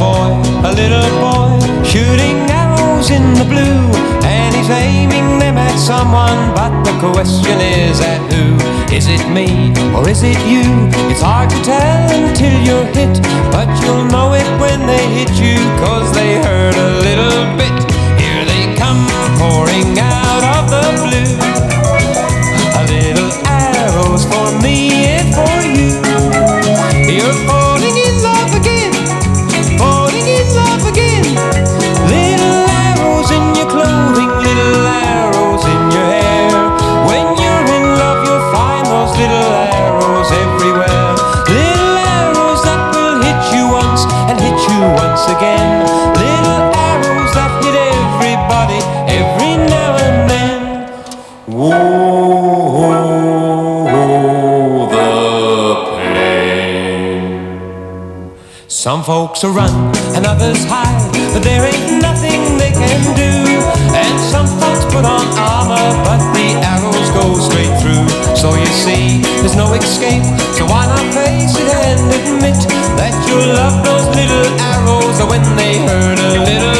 boy, a little boy, shooting arrows in the blue. And he's aiming them at someone, but the question is at who? Is it me or is it you? It's hard to tell until you're hit, but you'll know it when they hit you, cause they hurt Whoa, the pain. Some folks will run and others hide, but there ain't nothing they can do. And some folks put on armor, but the arrows go straight through. So you see, there's no escape. So why not face it and admit that you love those little arrows when they hurt a little